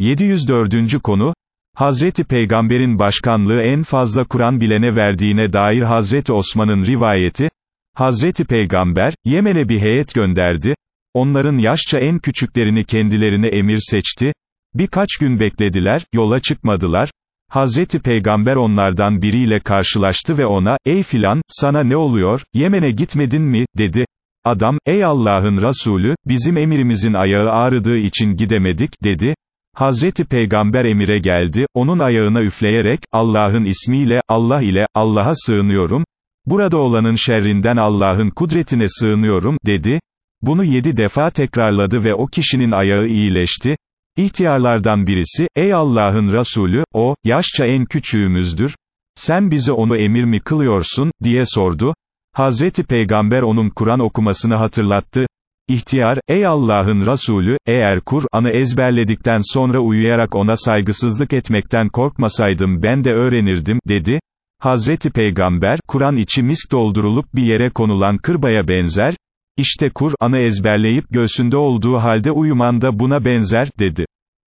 704. konu, Hazreti Peygamber'in başkanlığı en fazla Kur'an bilene verdiğine dair Hazreti Osman'ın rivayeti, Hazreti Peygamber, Yemen'e bir heyet gönderdi, onların yaşça en küçüklerini kendilerine emir seçti, birkaç gün beklediler, yola çıkmadılar, Hazreti Peygamber onlardan biriyle karşılaştı ve ona, ey filan, sana ne oluyor, Yemen'e gitmedin mi, dedi. Adam, ey Allah'ın Resulü, bizim emirimizin ayağı ağrıdığı için gidemedik, dedi. Hazreti Peygamber emire geldi, onun ayağına üfleyerek, Allah'ın ismiyle, Allah ile, Allah'a sığınıyorum, burada olanın şerrinden Allah'ın kudretine sığınıyorum, dedi. Bunu yedi defa tekrarladı ve o kişinin ayağı iyileşti. İhtiyarlardan birisi, ey Allah'ın Resulü, o, yaşça en küçüğümüzdür, sen bize onu emir mi kılıyorsun, diye sordu. Hazreti Peygamber onun Kur'an okumasını hatırlattı. İhtiyar, ey Allah'ın Resulü, eğer Kur'an'ı ezberledikten sonra uyuyarak ona saygısızlık etmekten korkmasaydım ben de öğrenirdim, dedi. Hazreti Peygamber, Kur'an içi misk doldurulup bir yere konulan kırbaya benzer, işte Kur'an'ı ezberleyip göğsünde olduğu halde uyuman da buna benzer, dedi.